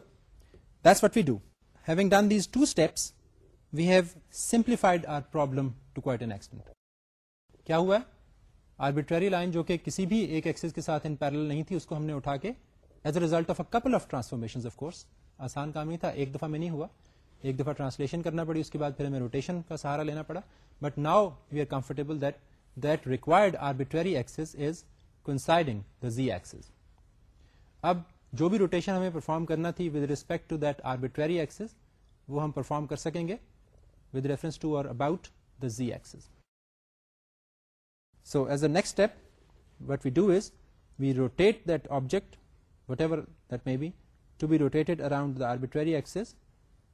that's what we do having done these two steps we have simplified our problem to quite an extent کیا ہوا ہے arbitrary line جو کہ کسی بھی ایک Axis کے ساتھ ان پیرل نہیں تھی اس کو ہم نے اٹھا کے as a result of a couple of transformation of course آسان کام نہیں تھا ایک دفعہ میں نہیں ہوا ایک دفعہ ٹرانسلیشن کرنا پڑی اس کے بعد پھر ہمیں روٹیشن کا سہارا لینا پڑا but now we are comfortable that that required arbitrary axis is کنسائڈنگ the Zee axis اب جو بھی روٹیشن ہمیں پرفارم کرنا تھی with respect to that arbitrary Axis وہ ہم پرفارم کر سکیں گے ود ریفرنس ٹو اور about the Zee axis so as a next step what we do is we rotate that object whatever that may be to be rotated around the arbitrary Axis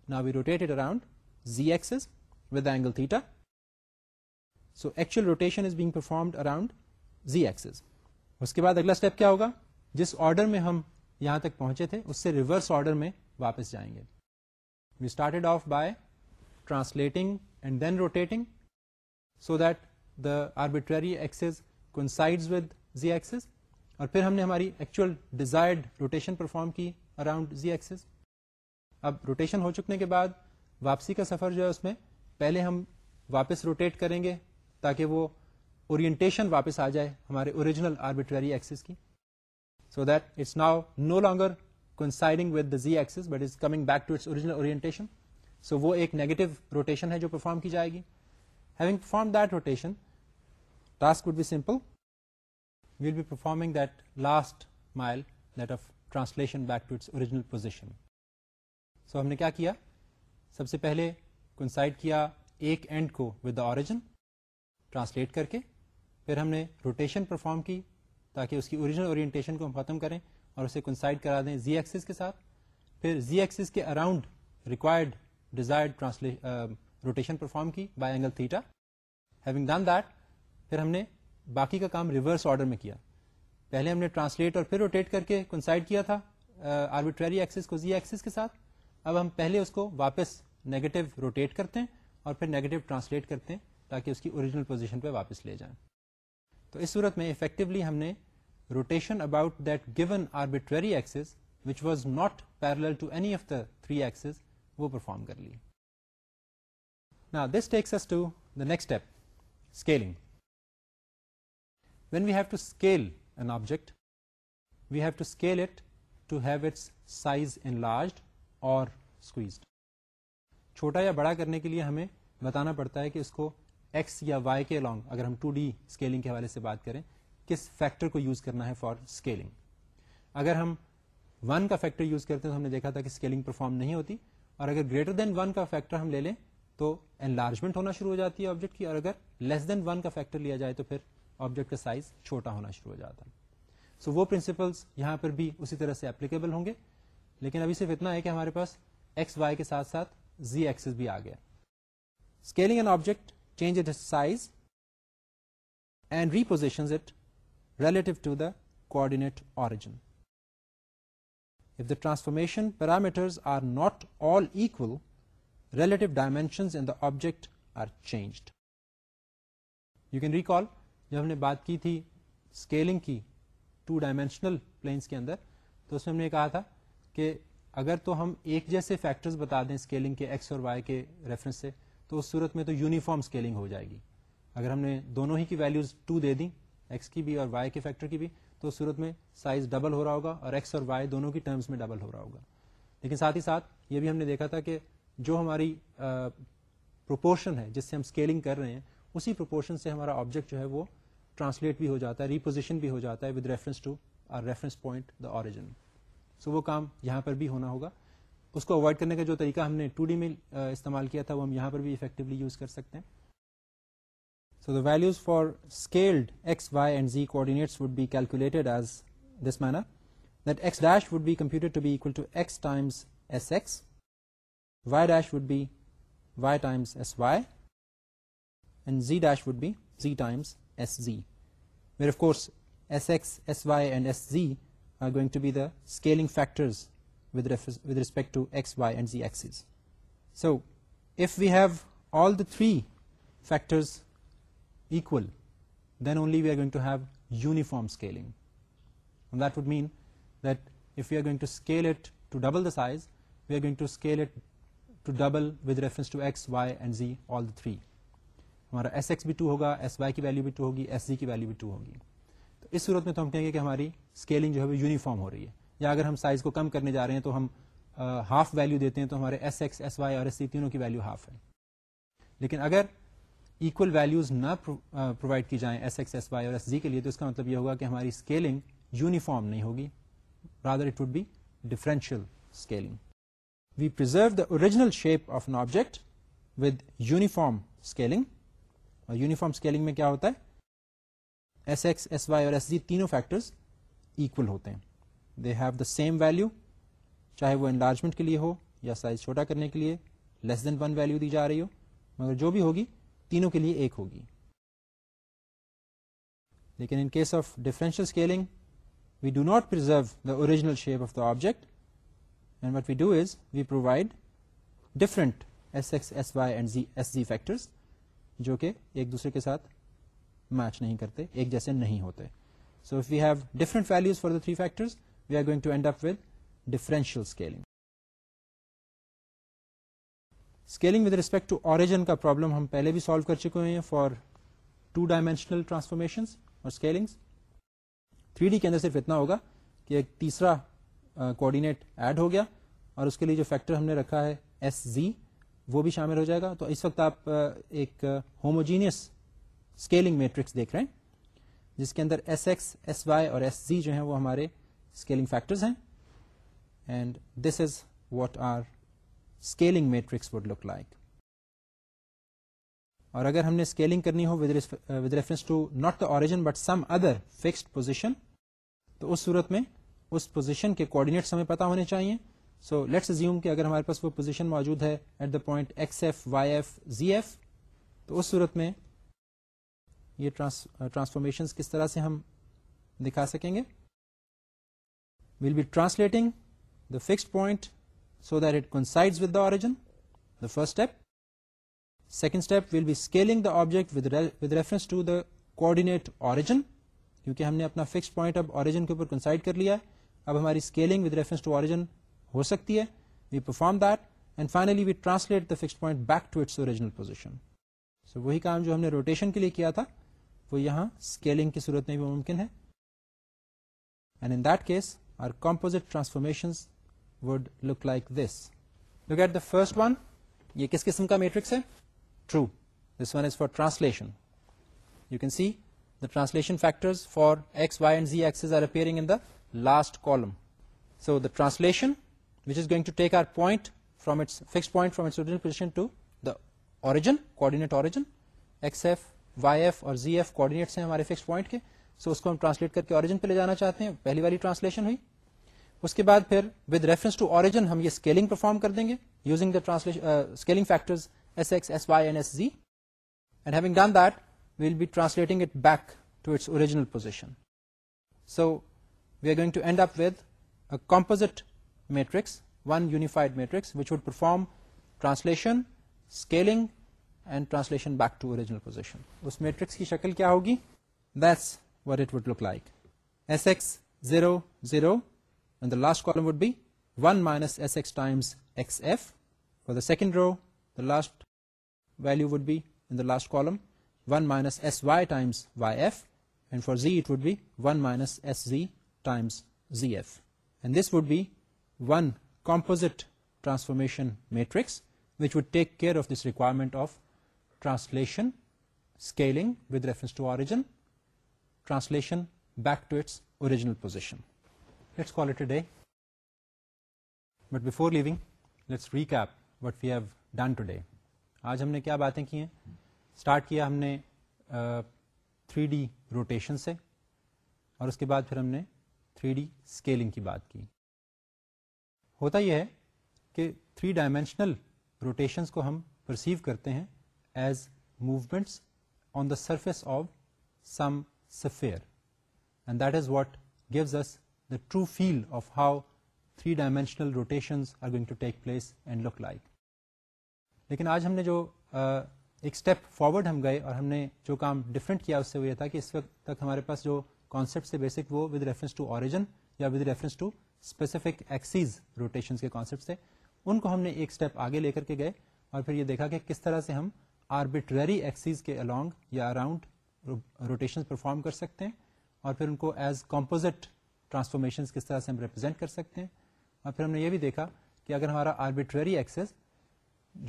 نا we rotated around Zee axis with angle theta so actual rotation is being performed around Zee axis اس کے بعد اگلا step کیا ہوگا جس order میں ہم یہاں تک پہنچے تھے اس سے ریورس آرڈر میں واپس جائیں گے we started off by translating and then rotating so that the arbitrary Axis coincide with Zee Axis اور پھر ہم نے ہماری ایکچوئل ڈیزائرڈ روٹیشن پرفارم کی اراؤنڈ زی ایکسز اب روٹیشن ہو چکنے کے بعد واپسی کا سفر جو ہے اس میں پہلے ہم واپس روٹیٹ کریں گے تاکہ وہ اورینٹیشن واپس آ جائے ہمارے اوریجنل آربیٹری ایکسز کی so that it's now no longer coinciding with the Zee Axis but is coming back to its original orientation so وہ ایک نیگیٹو روٹیشن ہے جو پرفارم کی جائے گی having perform that rotation task would be simple we will be performing that last mile of translation back to its original position so ہم نے کیا کیا سب سے پہلے کنسائڈ کیا ایک اینڈ کو ودا آرجن ٹرانسلیٹ کر کے پھر ہم نے روٹیشن پرفارم کی تاکہ اس کی اوریجنل اور ہم ختم کریں اور اسے کنسائڈ کرا دیں زی ایکس کے ساتھ پھر زی ایکس کے around required Dzire rotation perform کی by angle theta having done that پھر ہم نے باقی کا کام ریورس آرڈر میں کیا پہلے ہم نے ٹرانسلیٹ اور پھر روٹیٹ کر کے کنسائڈ کیا تھا آربیٹری ایکسس کو زی ایکسس کے ساتھ اب ہم پہلے اس کو واپس نیگیٹو روٹیٹ کرتے ہیں اور پھر نیگیٹو ٹرانسلیٹ کرتے ہیں تاکہ اس کی اوریجنل پوزیشن پہ واپس لے جائیں تو اس صورت میں افیکٹولی ہم نے rotation about that given arbitrary axis which was not parallel to any of the three axes وہ پرفارم کر لی نا this takes to the next step scaling when we have to scale an object we have to scale it have its size enlarged اور چھوٹا یا بڑا کرنے کے لیے ہمیں بتانا پڑتا ہے کہ اس کو ایکس یا وائی کے الاگ اگر ہم ٹو ڈی اسکیلنگ کے حوالے سے بات کریں کس فیکٹر کو یوز کرنا ہے فار اسکیلنگ اگر ہم ون کا فیکٹر یوز کرتے ہیں تو ہم نے دیکھا تھا کہ اسکیلنگ پرفارم نہیں ہوتی اور اگر گریٹر دین ون کا فیکٹر ہم لے لیں تو انلارجمنٹ ہونا شروع ہو جاتی ہے آبجیکٹ کی اور اگر لیس دین ون کا فیکٹر لیا جائے تو پھر آبجیکٹ کا سائز چھوٹا ہونا شروع ہو جاتا سو so, وہ پرنسپلس یہاں پر بھی اسی طرح سے اپلیکیبل ہوں گے لیکن ابھی صرف اتنا ہے کہ ہمارے پاس ایکس وائی کے ساتھ ساتھ زی ایکس بھی آ گیا scaling an object change size and reposition the transformation parameters are not all equal relative dimensions in the object are changed you can recall جب ہم نے بات کی تھی اسکیلنگ کی ٹو ڈائمینشنل پلینس کے اندر تو اس میں ہم نے کہا تھا کہ اگر تو ہم ایک جیسے فیکٹرز بتا دیں اسکیلنگ کے ایکس اور وائی کے ریفرنس سے تو اس صورت میں تو یونیفارم اسکیلنگ ہو جائے گی اگر ہم نے دونوں ہی کی ویلیوز ٹو دے دیں ایکس کی بھی اور وائی کے فیکٹر کی بھی تو اس صورت میں سائز ڈبل ہو رہا ہوگا اور ایکس اور وائی دونوں کی ٹرمز میں ڈبل ہو رہا ہوگا لیکن ساتھ ہی ساتھ یہ بھی ہم نے دیکھا تھا کہ جو ہماری پروپورشن ہے جس سے ہم اسکیلنگ کر رہے ہیں اسی پروپورشن سے ہمارا آبجیکٹ جو ہے وہ ٹرانسلیٹ بھی ہو جاتا ہے ریپوزیشن بھی ہو جاتا ہے with reference to our reference point the origin so وہ کام یہاں پر بھی ہونا ہوگا اس کو اوائڈ کرنے کا جو طریقہ ہم نے ٹو ڈی میں استعمال کیا تھا وہ ہم یہاں پر بھی افیکٹولی یوز کر سکتے ہیں so the values for scaled x Y and Zee coordinates would be calculated as this manner that x dash would be computed to be equal to x times S x Y dash would be Y times S Y and Zee dash would be Zee times Sz, where of course Sx, Sy and Sz are going to be the scaling factors with respect to x, y and z axes. So if we have all the three factors equal, then only we are going to have uniform scaling, and that would mean that if we are going to scale it to double the size, we are going to scale it to double with reference to x, y and z, all the three. ہمارا S X بھی two ہوگا S Y کی value بھی two ہوگی S جی کی value بھی two ہوگی تو اس صورت میں تو ہم کہیں گے کہ ہماری اسکیلنگ جو ہے وہ یونیفارم ہو رہی ہے یا اگر ہم سائز کو کم کرنے جا رہے ہیں تو ہم ہاف ویلو دیتے ہیں تو ہمارے ایس ایکس ایس وائی اور ایس سی تینوں کی ویلو ہاف ہے لیکن اگر ایکول ویلوز نہ پرووائڈ کی جائیں ایس ایکس ایس وائی اور ایس جی کے لیے تو اس کا مطلب یہ ہوگا کہ ہماری اسکیلنگ یونیفارم نہیں ہوگی rather it would be differential scaling we preserve the original shape of an object with uniform scaling اور یونیفارم اسکیلنگ میں کیا ہوتا ہے ایس ایکس ایس وائی اور ایس زی تینوں فیکٹرز ایکول ہوتے ہیں they have the same value چاہے وہ انلارجمنٹ کے لیے ہو یا سائز چھوٹا کرنے کے لیے لیس دین ون ویلو دی جا رہی ہو مگر جو بھی ہوگی تینوں کے لیے ایک ہوگی لیکن in case of differential scaling we do not preserve the original shape of the object and what we do is we provide different S x S Y and Zee S G factors جو کہ ایک دوسرے کے ساتھ match نہیں کرتے ایک جیسے نہیں ہوتے so if we have different values for the three factor we are going to end up with differential scaling scaling with respect to origin کا پرابلم ہم پہلے بھی سالو کر چکے ہیں فار ٹو ڈائمینشنل ٹرانسفارمیشن اور اسکیلنگ تھری ڈی کے اندر صرف اتنا ہوگا کہ ایک تیسرا کوڈینیٹ ایڈ ہو گیا اور اس کے لیے جو فیکٹر ہم نے رکھا ہے ایس زی وہ بھی شامل ہو جائے گا تو اس وقت آپ ایک ہوموجینئس اسکیلنگ میٹرکس دیکھ رہے ہیں جس کے اندر ایس ایکس ایس وائی اور ایس زی جو ہیں وہ ہمارے اسکیلنگ فیکٹرز ہیں and this is what our scaling matrix would look like اور اگر ہم نے اسکیلنگ کرنی ہو with reference to not the origin but some other fixed position تو اس صورت میں اس پوزیشن کے کوڈینیٹس ہمیں پتا ہونے چاہیے سو لیٹس زیوم کہ اگر ہمارے پاس وہ پوزیشن موجود ہے at the point x F Y F Z F تو اس صورت میں یہ ٹرانسفارمیشن کس طرح سے ہم دکھا سکیں گے we'll be translating the fix point so that it coincide with the the origin first step second step we'll be scaling the object with reference to the coordinate origin کیونکہ ہم نے اپنا فکس پوائنٹ اب origin کے اوپر coincide کر لیا ہے اب ہماری scaling with reference to origin ہو سکتی ہے we perform that and finally we translate the fix point back to its original position so وہی کام جو ہم نے روٹیشن کے لیے کیا تھا وہ یہاں اسکیلنگ کی صورت میں بھی ممکن ہے and in that case our composite transformation would look look like this at the first one یہ کس قسم کا میٹرکس ہے true this one is for translation you can see the translation factor for x Y and Zee are in the last column so the translation which is going to take our point from its fix point فرامجنل position to origin کوٹن x F Y F اور زی F coordinates ہمارے fix point کے سو اس کو ہم translate کر کے آرجن پہ لے جانا چاہتے ہیں پہلی والی ٹرانسلیشن ہوئی اس کے بعد ٹو آرجن ہم یہ اسکیلنگ پرفارم کر دیں گے using scaling factors Y N S Z and گن دل be translating it back to its اور so we are going to end up ودوزٹ matrix one unified matrix which would perform translation scaling and translation back to original position اس matrix کی شکل کیا ہوگی what it وائک s s zero zero the last column would be one minus s s times x f for the second row the last value would be in the last column one minus s y times y f and for z it would be one minus s z times z f and this would be one composite transformation matrix which would take care of this requirement of translation scaling with reference to origin translation back to its original position but before Leone recap what we have done today آج ہم نے کیا باتیں کی ہیں start کیا ہم نے تھری ڈی روٹیشن سے اور اس کے بعد پھر ہم نے تھری ڈی اسکیلنگ کی بات کی ہوتا یہ ہے کہ تھری ڈائمینشنل روٹیشنس کو ہم پرسیو کرتے ہیں as movements on the surface of some sphere and that is what gives us the true feel of how three dimensional rotations are going to take place and look like لیکن آج ہم نے جو uh, ایک step forward ہم گئے اور ہم نے جو کام ڈفرینٹ کیا اس سے وہ یہ تھا کہ اس وقت تک ہمارے پاس جو کانسیپٹ تھے بیسک وہ ود ریفرنس ٹو اوریجن یا with reference to specific axes rotation کے کانسیپٹ سے ان کو ہم نے ایک اسٹیپ آگے لے کر کے گئے اور پھر یہ دیکھا کہ کس طرح سے ہم آربیٹری ایکسیز کے الانگ یا اراؤنڈ روٹیشن پرفارم کر سکتے ہیں اور پھر ان کو ایز کمپوزٹ ٹرانسفارمیشن کس طرح سے ہم ریپرزینٹ کر سکتے ہیں اور پھر ہم نے یہ بھی دیکھا کہ اگر ہمارا آربیٹری ایکسیز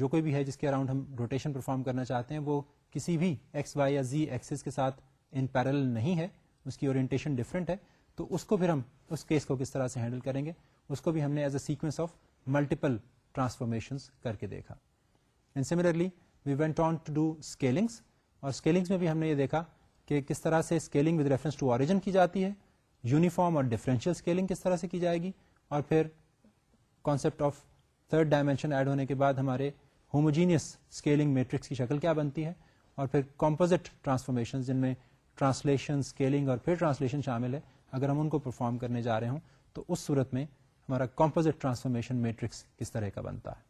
جو کوئی بھی ہے جس کے اراؤنڈ ہم روٹیشن پرفارم کرنا چاہتے ہیں وہ کسی بھی ایکس وائی یا زی ایکسیز کے ساتھ ان پیرل نہیں ہے اس کی اورینٹیشن ڈفرینٹ ہے تو اس کو پھر ہم اس کیس کو کس طرح سے ہینڈل کریں گے اس کو بھی ہم نے as a sequence of multiple transformation کر کے دیکھا and similarly we went on to do scalings اور اسکیلنگس میں بھی ہم نے یہ دیکھا کہ کس طرح سے scaling with reference to origin کی جاتی ہے یونیفارم اور ڈفرینشیل اسکیلنگ کس طرح سے کی جائے گی اور پھر concept of third dimension add ہونے کے بعد ہمارے ہوموجینئس اسکیلنگ میٹرکس کی شکل کیا بنتی ہے اور پھر کمپوزٹ ٹرانسفارمیشن جن میں ٹرانسلیشن اسکیلنگ اور پھر ٹرانسلیشن شامل ہے اگر ہم ان کو پرفارم کرنے جا رہے ہوں تو اس صورت میں ہمارا کمپوزٹ ٹرانسفارمیشن میٹرکس کس طرح کا بنتا ہے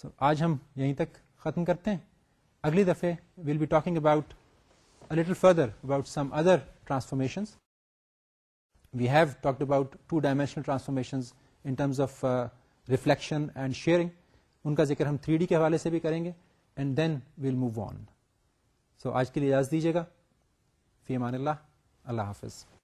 سو so, آج ہم یہیں تک ختم کرتے ہیں اگلی دفعہ further about some other transformation we have talked about two dimensional transformation in terms of reflection and shearing ان کا ذکر ہم تھری ڈی کے حوالے سے بھی کریں گے and then we'll move on so آج کے لیے اجازت دیجیے گا فی امان اللہ اللہ حافظ